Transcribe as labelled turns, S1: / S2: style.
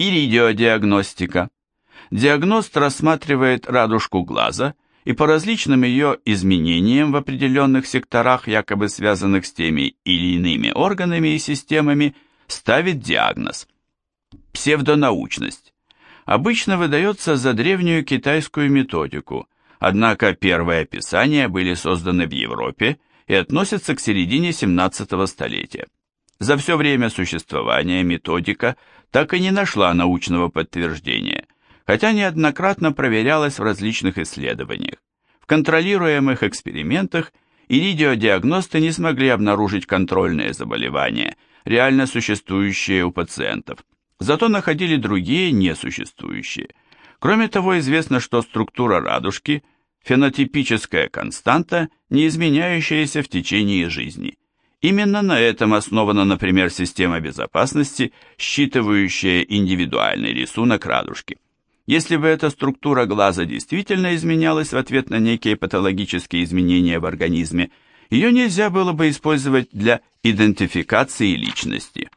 S1: Иридиодиагностика. Диагност рассматривает радужку глаза и по различным ее изменениям в определенных секторах, якобы связанных с теми или иными органами и системами, ставит диагноз. Псевдонаучность. Обычно выдается за древнюю китайскую методику, однако первые описания были созданы в Европе и относятся к середине 17 столетия. За все время существования методика так и не нашла научного подтверждения, хотя неоднократно проверялась в различных исследованиях. В контролируемых экспериментах иридиодиагносты не смогли обнаружить контрольные заболевания, реально существующие у пациентов, зато находили другие несуществующие. Кроме того, известно, что структура радужки – фенотипическая константа, не изменяющаяся в течение жизни. Именно на этом основана, например, система безопасности, считывающая индивидуальный рисунок радужки. Если бы эта структура глаза действительно изменялась в ответ на некие патологические изменения в организме, ее нельзя было бы использовать для идентификации личности.